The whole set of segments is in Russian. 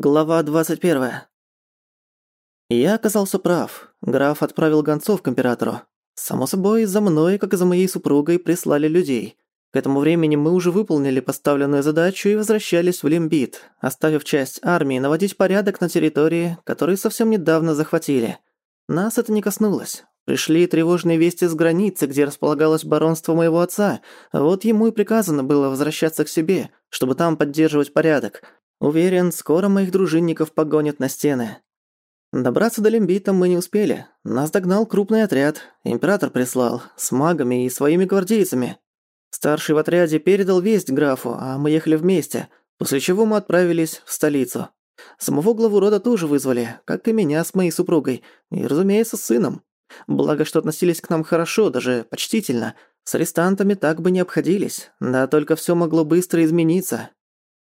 Глава 21. Я оказался прав. Граф отправил гонцов к императору. Само собой, за мной, как и за моей супругой, прислали людей. К этому времени мы уже выполнили поставленную задачу и возвращались в Лимбит, оставив часть армии наводить порядок на территории, которые совсем недавно захватили. Нас это не коснулось. Пришли тревожные вести с границы, где располагалось баронство моего отца. Вот ему и приказано было возвращаться к себе, чтобы там поддерживать порядок – Уверен, скоро моих дружинников погонят на стены. Добраться до Лимбита мы не успели. Нас догнал крупный отряд. Император прислал. С магами и своими гвардейцами. Старший в отряде передал весть графу, а мы ехали вместе, после чего мы отправились в столицу. Самого главу рода тоже вызвали, как и меня с моей супругой, и, разумеется, с сыном. Благо, что относились к нам хорошо, даже почтительно. С арестантами так бы не обходились, да только все могло быстро измениться.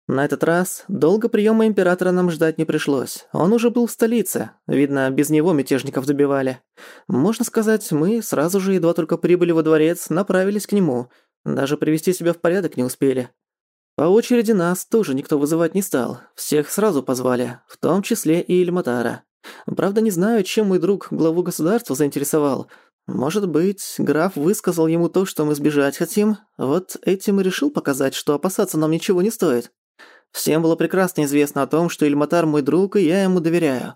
На этот раз долго приема императора нам ждать не пришлось. Он уже был в столице. Видно, без него мятежников добивали. Можно сказать, мы сразу же, едва только прибыли во дворец, направились к нему. Даже привести себя в порядок не успели. По очереди нас тоже никто вызывать не стал. Всех сразу позвали, в том числе и Эльматара. Правда, не знаю, чем мой друг главу государства заинтересовал. Может быть, граф высказал ему то, что мы сбежать хотим. Вот этим и решил показать, что опасаться нам ничего не стоит. Всем было прекрасно известно о том, что Ильматар мой друг, и я ему доверяю.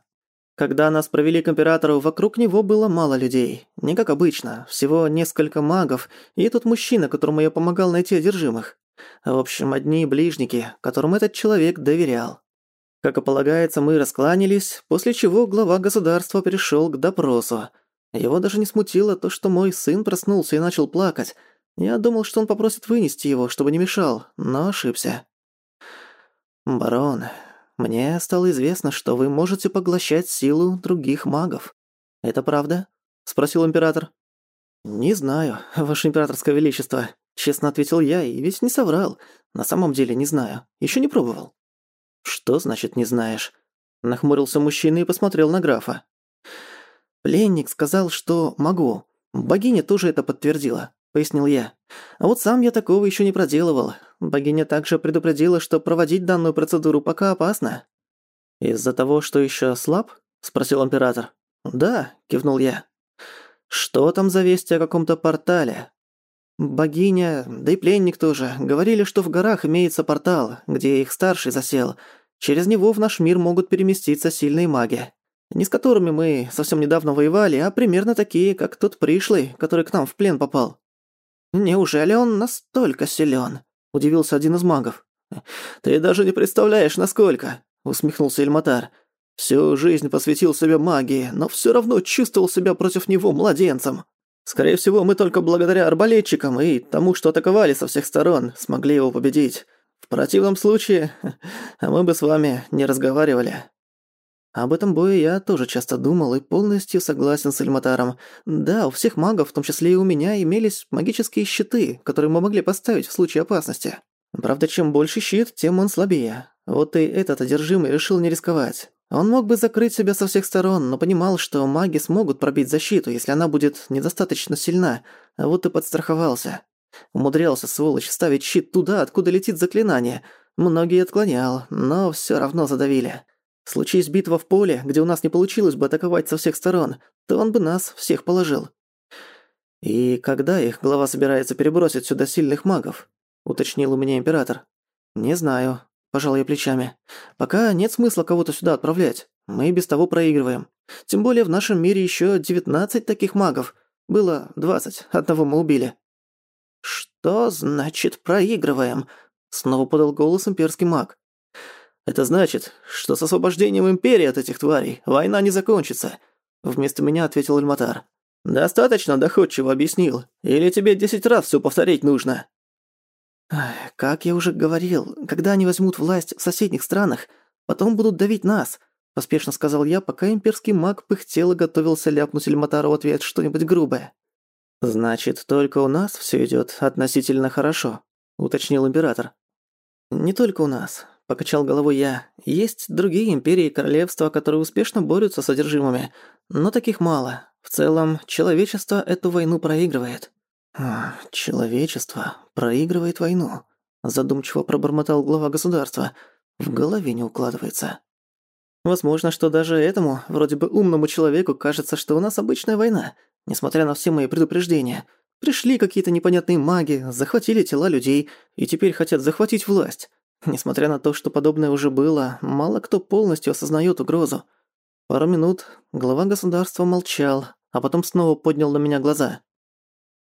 Когда нас провели к императору, вокруг него было мало людей. Не как обычно, всего несколько магов, и тот мужчина, которому я помогал найти одержимых. В общем, одни ближники, которым этот человек доверял. Как и полагается, мы раскланялись, после чего глава государства перешёл к допросу. Его даже не смутило то, что мой сын проснулся и начал плакать. Я думал, что он попросит вынести его, чтобы не мешал, но ошибся. «Барон, мне стало известно, что вы можете поглощать силу других магов. Это правда?» — спросил император. «Не знаю, ваше императорское величество», — честно ответил я, и ведь не соврал. На самом деле не знаю, еще не пробовал. «Что значит не знаешь?» — нахмурился мужчина и посмотрел на графа. «Пленник сказал, что могу. Богиня тоже это подтвердила. — пояснил я. «А вот сам я такого еще не проделывал. Богиня также предупредила, что проводить данную процедуру пока опасно». «Из-за того, что еще слаб?» — спросил император. «Да», — кивнул я. «Что там за вести о каком-то портале?» «Богиня, да и пленник тоже, говорили, что в горах имеется портал, где их старший засел. Через него в наш мир могут переместиться сильные маги. Не с которыми мы совсем недавно воевали, а примерно такие, как тот пришлый, который к нам в плен попал». «Неужели он настолько силен? удивился один из магов. «Ты даже не представляешь, насколько!» — усмехнулся Эльматар. «Всю жизнь посвятил себе магии, но все равно чувствовал себя против него младенцем. Скорее всего, мы только благодаря арбалетчикам и тому, что атаковали со всех сторон, смогли его победить. В противном случае, а мы бы с вами не разговаривали». Об этом бое я тоже часто думал и полностью согласен с Эльматаром. Да, у всех магов, в том числе и у меня, имелись магические щиты, которые мы могли поставить в случае опасности. Правда, чем больше щит, тем он слабее. Вот и этот одержимый решил не рисковать. Он мог бы закрыть себя со всех сторон, но понимал, что маги смогут пробить защиту, если она будет недостаточно сильна, вот и подстраховался. Умудрялся, сволочь, ставить щит туда, откуда летит заклинание. Многие отклонял, но всё равно задавили. Случись битва в поле, где у нас не получилось бы атаковать со всех сторон, то он бы нас всех положил. И когда их глава собирается перебросить сюда сильных магов? уточнил у меня император. Не знаю, пожал я плечами. Пока нет смысла кого-то сюда отправлять. Мы и без того проигрываем. Тем более в нашем мире еще 19 таких магов. Было 20, одного мы убили. Что значит проигрываем? Снова подал голос имперский маг. Это значит, что с освобождением Империи от этих тварей война не закончится», — вместо меня ответил Эльматар. «Достаточно доходчиво объяснил. Или тебе десять раз все повторить нужно?» «Как я уже говорил, когда они возьмут власть в соседних странах, потом будут давить нас», — поспешно сказал я, пока имперский маг пыхтел и готовился ляпнуть Эльматару ответ что-нибудь грубое. «Значит, только у нас все идет относительно хорошо», — уточнил император. «Не только у нас покачал головой я. Есть другие империи и королевства, которые успешно борются с одержимыми, но таких мало. В целом, человечество эту войну проигрывает. «Хм, человечество проигрывает войну, задумчиво пробормотал глава государства. В голове не укладывается. Возможно, что даже этому, вроде бы умному человеку, кажется, что у нас обычная война, несмотря на все мои предупреждения. Пришли какие-то непонятные маги, захватили тела людей и теперь хотят захватить власть. Несмотря на то, что подобное уже было, мало кто полностью осознаёт угрозу. Пару минут глава государства молчал, а потом снова поднял на меня глаза.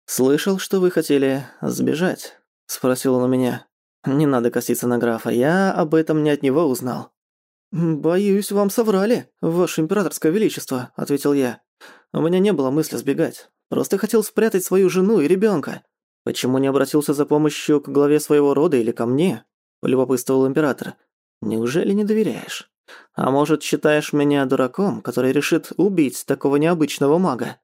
«Слышал, что вы хотели сбежать?» – спросил он у меня. «Не надо коситься на графа, я об этом не от него узнал». «Боюсь, вам соврали, ваше императорское величество», – ответил я. «У меня не было мысли сбегать. Просто хотел спрятать свою жену и ребёнка. Почему не обратился за помощью к главе своего рода или ко мне?» — полюбопытствовал император. «Неужели не доверяешь? А может, считаешь меня дураком, который решит убить такого необычного мага?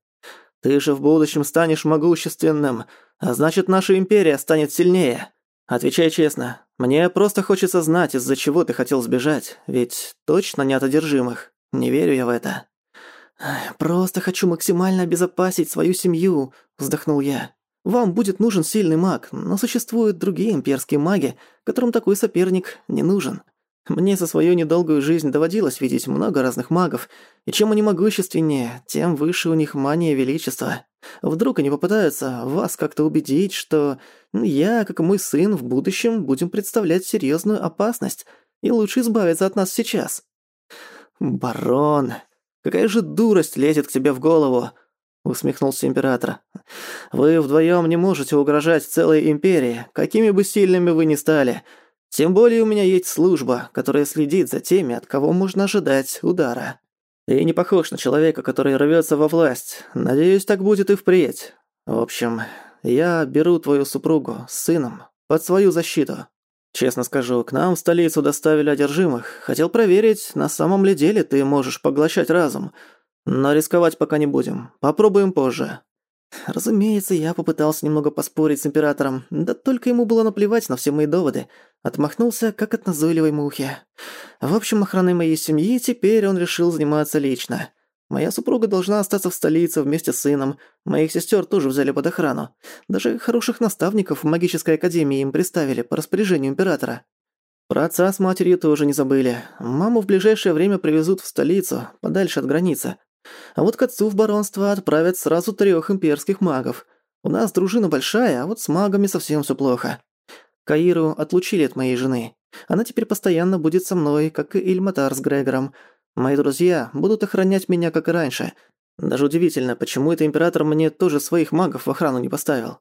Ты же в будущем станешь могущественным, а значит, наша империя станет сильнее. Отвечай честно, мне просто хочется знать, из-за чего ты хотел сбежать, ведь точно не от одержимых. Не верю я в это». «Просто хочу максимально обезопасить свою семью», — вздохнул я. Вам будет нужен сильный маг, но существуют другие имперские маги, которым такой соперник не нужен. Мне за свою недолгую жизнь доводилось видеть много разных магов, и чем они могущественнее, тем выше у них мания величества. Вдруг они попытаются вас как-то убедить, что «Ну, я, как мой сын, в будущем будем представлять серьезную опасность, и лучше избавиться от нас сейчас. Барон, какая же дурость лезет к тебе в голову? — усмехнулся император. «Вы вдвоем не можете угрожать целой империи, какими бы сильными вы ни стали. Тем более у меня есть служба, которая следит за теми, от кого можно ожидать удара. И не похож на человека, который рвется во власть. Надеюсь, так будет и впредь. В общем, я беру твою супругу с сыном под свою защиту». «Честно скажу, к нам в столицу доставили одержимых. Хотел проверить, на самом ли деле ты можешь поглощать разум. Но рисковать пока не будем. Попробуем позже». Разумеется, я попытался немного поспорить с императором, да только ему было наплевать на все мои доводы. Отмахнулся, как от назойливой мухи. В общем, охраной моей семьи теперь он решил заниматься лично. Моя супруга должна остаться в столице вместе с сыном. Моих сестер тоже взяли под охрану. Даже хороших наставников в магической академии им приставили по распоряжению императора. Про отца с матерью тоже не забыли. Маму в ближайшее время привезут в столицу, подальше от границы, а вот к отцу в баронство отправят сразу трех имперских магов. У нас дружина большая, а вот с магами совсем все плохо. Каиру отлучили от моей жены. Она теперь постоянно будет со мной, как и Ильматар с Грегором. Мои друзья будут охранять меня, как и раньше. Даже удивительно, почему это император мне тоже своих магов в охрану не поставил.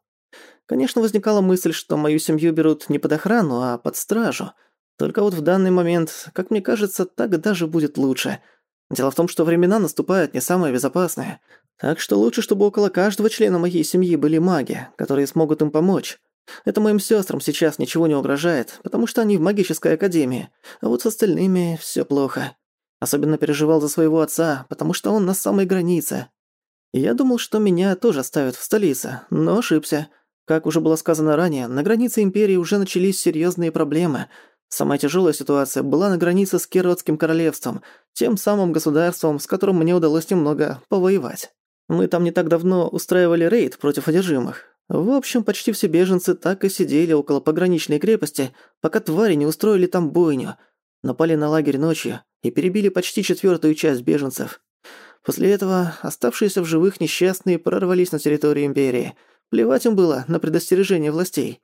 Конечно, возникала мысль, что мою семью берут не под охрану, а под стражу. Только вот в данный момент, как мне кажется, так даже будет лучше – Дело в том, что времена наступают не самые безопасные. Так что лучше, чтобы около каждого члена моей семьи были маги, которые смогут им помочь. Это моим сестрам сейчас ничего не угрожает, потому что они в магической академии, а вот с остальными все плохо. Особенно переживал за своего отца, потому что он на самой границе. Я думал, что меня тоже оставят в столице, но ошибся. Как уже было сказано ранее, на границе империи уже начались серьезные проблемы – Самая тяжелая ситуация была на границе с Киротским королевством, тем самым государством, с которым мне удалось немного повоевать. Мы там не так давно устраивали рейд против одержимых. В общем, почти все беженцы так и сидели около пограничной крепости, пока твари не устроили там бойню. Напали на лагерь ночью и перебили почти четвертую часть беженцев. После этого оставшиеся в живых несчастные прорвались на территорию Империи. Плевать им было на предостережение властей.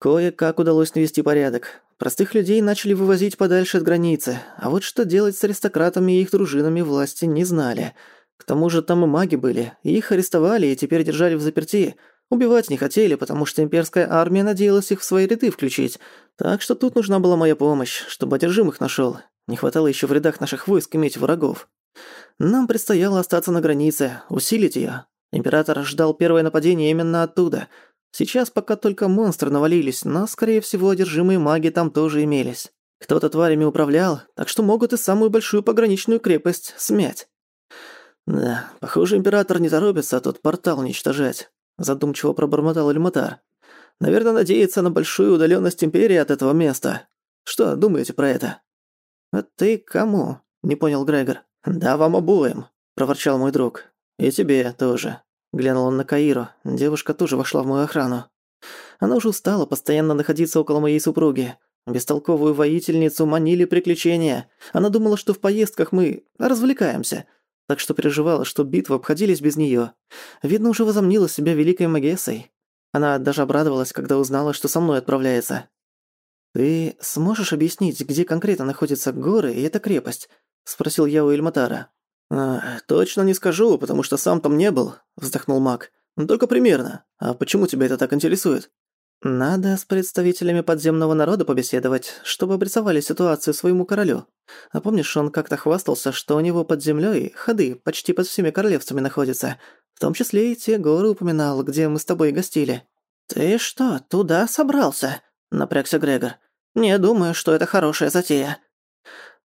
Кое-как удалось навести порядок. Простых людей начали вывозить подальше от границы, а вот что делать с аристократами и их дружинами власти не знали. К тому же там и маги были, и их арестовали и теперь держали в заперти. Убивать не хотели, потому что имперская армия надеялась их в свои ряды включить. Так что тут нужна была моя помощь, чтобы одержимых нашел. Не хватало еще в рядах наших войск иметь врагов. Нам предстояло остаться на границе, усилить ее. Император ждал первое нападение именно оттуда — Сейчас пока только монстры навалились, но, скорее всего, одержимые маги там тоже имелись. Кто-то тварями управлял, так что могут и самую большую пограничную крепость смять. Да, похоже, император не торопится а тот портал уничтожать, задумчиво пробормотал Эльматар. Наверное, надеется на большую удаленность империи от этого места. Что думаете про это? А ты кому? не понял Грегор. Да вам обоим, проворчал мой друг. И тебе тоже. Глянул он на Каиру. Девушка тоже вошла в мою охрану. Она уже устала постоянно находиться около моей супруги. Бестолковую воительницу манили приключения. Она думала, что в поездках мы развлекаемся. Так что переживала, что битвы обходились без неё. Видно, уже возомнила себя великой магессой. Она даже обрадовалась, когда узнала, что со мной отправляется. «Ты сможешь объяснить, где конкретно находятся горы и эта крепость?» – спросил я у Эльматара. А, «Точно не скажу, потому что сам там не был», – вздохнул маг. Ну, «Только примерно. А почему тебя это так интересует?» «Надо с представителями подземного народа побеседовать, чтобы обрисовали ситуацию своему королю. А помнишь, он как-то хвастался, что у него под землей ходы почти под всеми королевцами находятся, в том числе и те горы упоминал, где мы с тобой гостили». «Ты что, туда собрался?» – напрягся Грегор. «Не думаю, что это хорошая затея».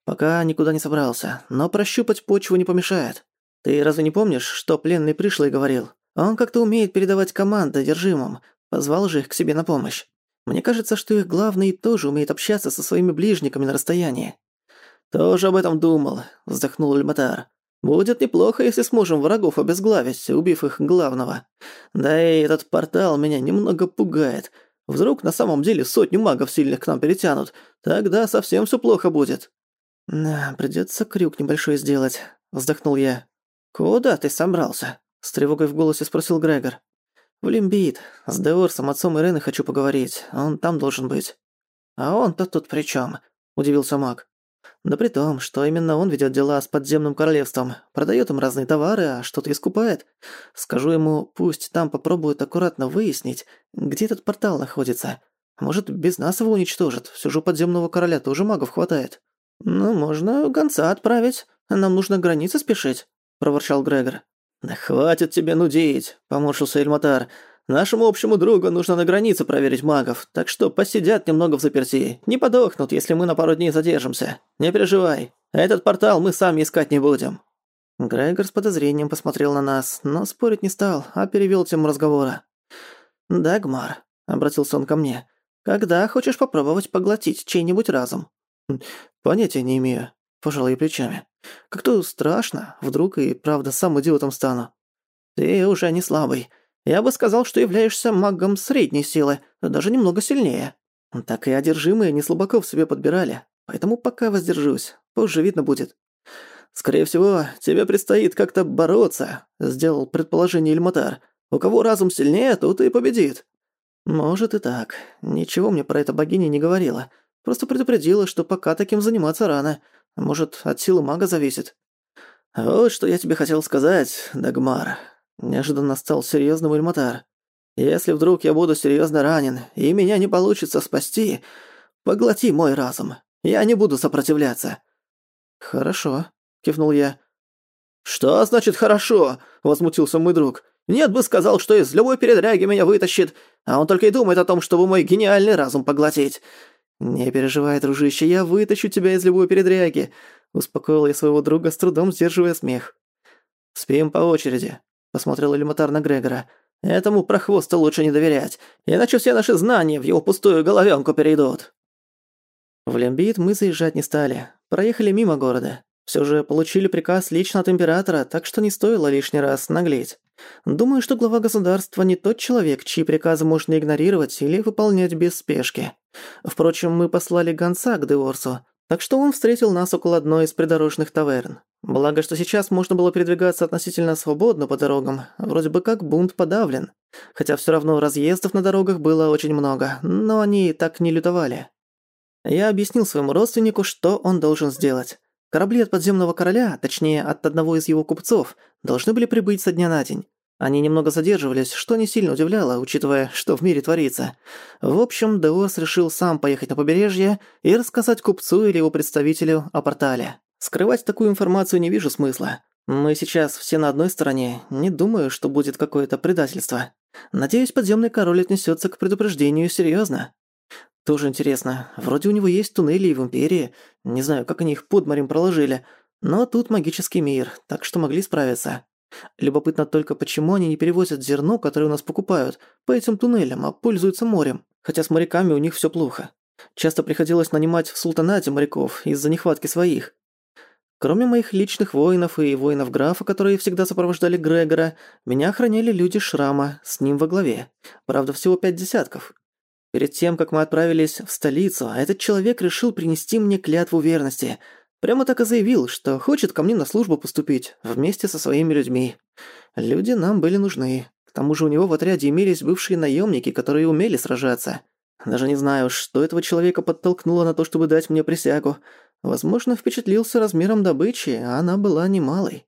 Пока никуда не собрался, но прощупать почву не помешает. Ты разве не помнишь, что пленный пришлый говорил? Он как-то умеет передавать команды одержимым, позвал же их к себе на помощь. Мне кажется, что их главный тоже умеет общаться со своими ближниками на расстоянии». «Тоже об этом думал», — вздохнул Эльматар. «Будет неплохо, если сможем врагов обезглавить, убив их главного. Да и этот портал меня немного пугает. Вдруг на самом деле сотню магов сильных к нам перетянут. Тогда совсем всё плохо будет». Да, придётся крюк небольшой сделать, вздохнул я. Куда ты собрался? С тревогой в голосе спросил Грегор. В Лимбит. С Деорсом, отцом Ирены хочу поговорить. Он там должен быть. А он-то тут при чём? Удивился маг. Да при том, что именно он ведет дела с подземным королевством, продает им разные товары, а что-то искупает. Скажу ему, пусть там попробуют аккуратно выяснить, где этот портал находится. Может, без «Ну, можно гонца отправить. Нам нужно границы спешить», – проворчал Грегор. «Да хватит тебе нудить», – поморщился Эльматар. «Нашему общему другу нужно на границе проверить магов, так что посидят немного в заперти. Не подохнут, если мы на пару дней задержимся. Не переживай, этот портал мы сами искать не будем». Грегор с подозрением посмотрел на нас, но спорить не стал, а перевел тему разговора. Дагмар, обратился он ко мне, — «когда хочешь попробовать поглотить чей-нибудь разум?» Понятия не имею. Пожал я плечами. Как-то страшно. Вдруг и правда сам идиотом стану. Ты уже не слабый. Я бы сказал, что являешься магом средней силы, даже немного сильнее. Так и одержимые не слабаков себе подбирали. Поэтому пока воздержусь. Позже видно будет. Скорее всего, тебе предстоит как-то бороться, сделал предположение Ильматар. У кого разум сильнее, тот и победит. Может и так. Ничего мне про это богиня не говорила. Просто предупредила, что пока таким заниматься рано. Может, от силы мага зависит. «Вот что я тебе хотел сказать, Дагмар», — неожиданно стал серьезным Эльматар. «Если вдруг я буду серьезно ранен, и меня не получится спасти, поглоти мой разум. Я не буду сопротивляться». «Хорошо», — кивнул я. «Что значит «хорошо»?» — возмутился мой друг. «Нет бы сказал, что из любой передряги меня вытащит, а он только и думает о том, чтобы мой гениальный разум поглотить. «Не переживай, дружище, я вытащу тебя из любой передряги», — успокоил я своего друга, с трудом сдерживая смех. «Спим по очереди», — посмотрел Элематар на Грегора. «Этому прохвосту лучше не доверять, иначе все наши знания в его пустую головенку перейдут». В Лембит мы заезжать не стали, проехали мимо города. Все же получили приказ лично от императора, так что не стоило лишний раз наглеть. Думаю, что глава государства не тот человек, чьи приказы можно игнорировать или выполнять без спешки. Впрочем, мы послали гонца к Деорсу, так что он встретил нас около одной из придорожных таверн. Благо, что сейчас можно было передвигаться относительно свободно по дорогам, вроде бы как бунт подавлен. Хотя все равно разъездов на дорогах было очень много, но они так не лютовали. Я объяснил своему родственнику, что он должен сделать. Корабли от подземного короля, точнее, от одного из его купцов, должны были прибыть со дня на день. Они немного задерживались, что не сильно удивляло, учитывая, что в мире творится. В общем, Деос решил сам поехать на побережье и рассказать купцу или его представителю о портале. Скрывать такую информацию не вижу смысла. Мы сейчас все на одной стороне, не думаю, что будет какое-то предательство. Надеюсь, подземный король отнесется к предупреждению серьезно. Тоже интересно. Вроде у него есть туннели и в Империи. Не знаю, как они их под морем проложили. Но тут магический мир, так что могли справиться. Любопытно только, почему они не перевозят зерно, которое у нас покупают, по этим туннелям, а пользуются морем. Хотя с моряками у них все плохо. Часто приходилось нанимать в султанате моряков из-за нехватки своих. Кроме моих личных воинов и воинов графа, которые всегда сопровождали Грегора, меня охраняли люди Шрама, с ним во главе. Правда, всего пять десятков, Перед тем, как мы отправились в столицу, этот человек решил принести мне клятву верности. Прямо так и заявил, что хочет ко мне на службу поступить, вместе со своими людьми. Люди нам были нужны. К тому же у него в отряде имелись бывшие наемники, которые умели сражаться. Даже не знаю, что этого человека подтолкнуло на то, чтобы дать мне присягу. Возможно, впечатлился размером добычи, а она была немалой.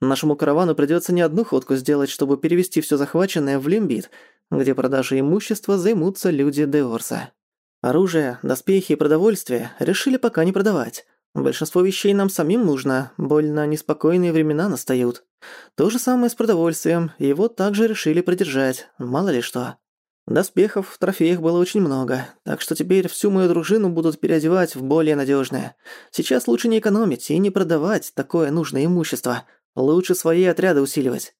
Нашему каравану придётся не одну ходку сделать, чтобы перевести всё захваченное в лимбит – где продажей имущества займутся люди Деорса. Оружие, доспехи и продовольствие решили пока не продавать. Большинство вещей нам самим нужно, больно неспокойные времена настают. То же самое с продовольствием, его также решили продержать, мало ли что. Доспехов в трофеях было очень много, так что теперь всю мою дружину будут переодевать в более надежное. Сейчас лучше не экономить и не продавать такое нужное имущество. Лучше свои отряды усиливать.